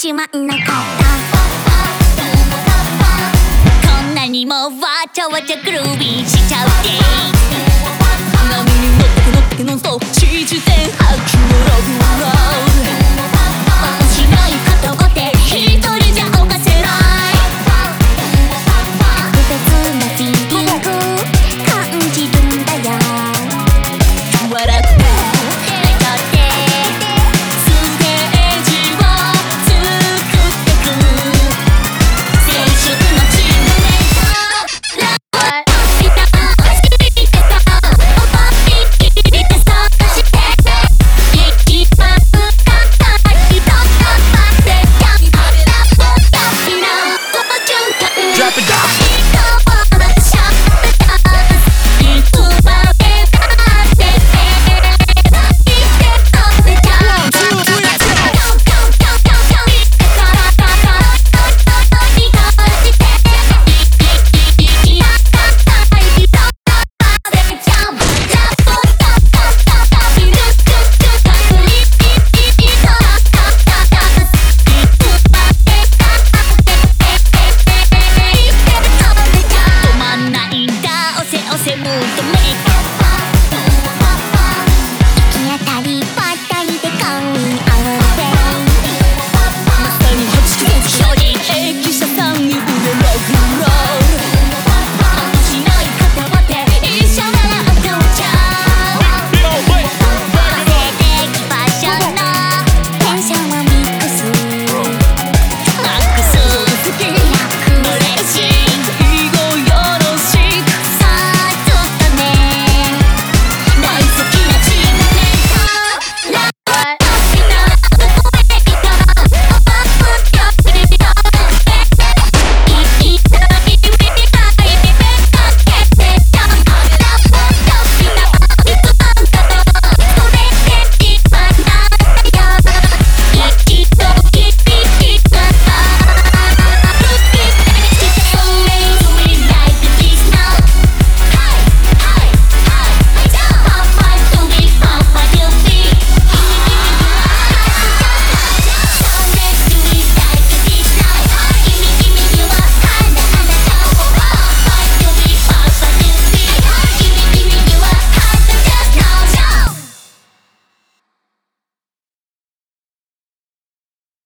始まんなかった。こんなにもわちゃわちゃグルービーしちゃうて。